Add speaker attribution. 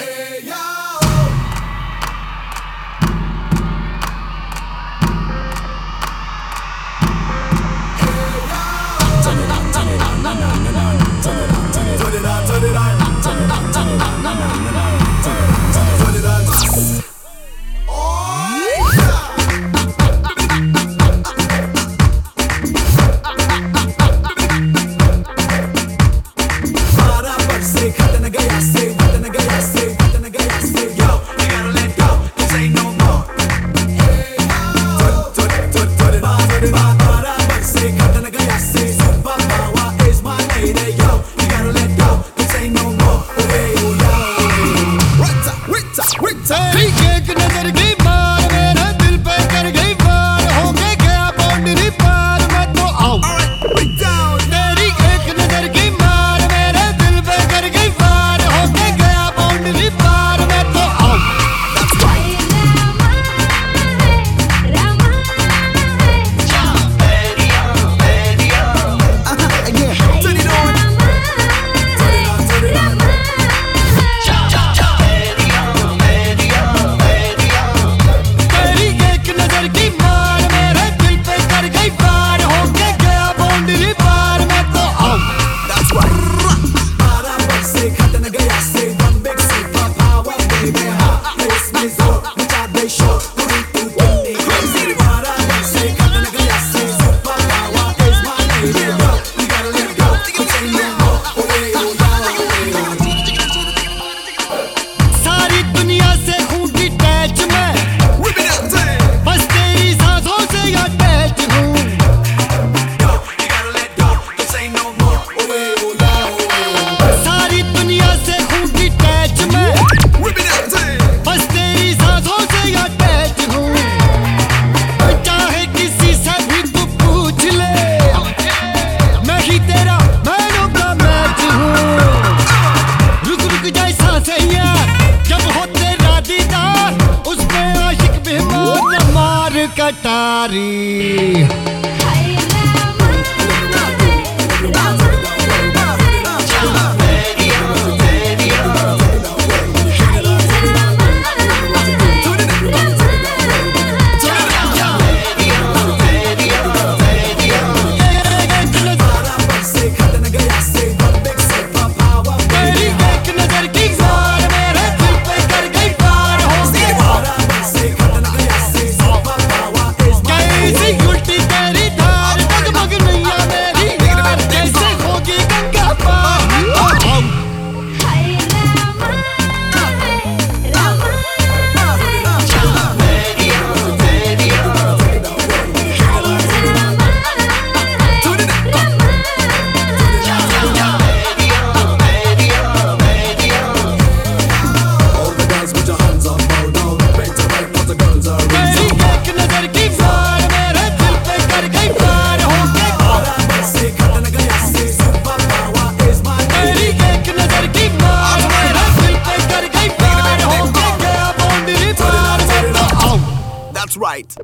Speaker 1: Yeah.
Speaker 2: Hakkını vergi Katari
Speaker 1: right.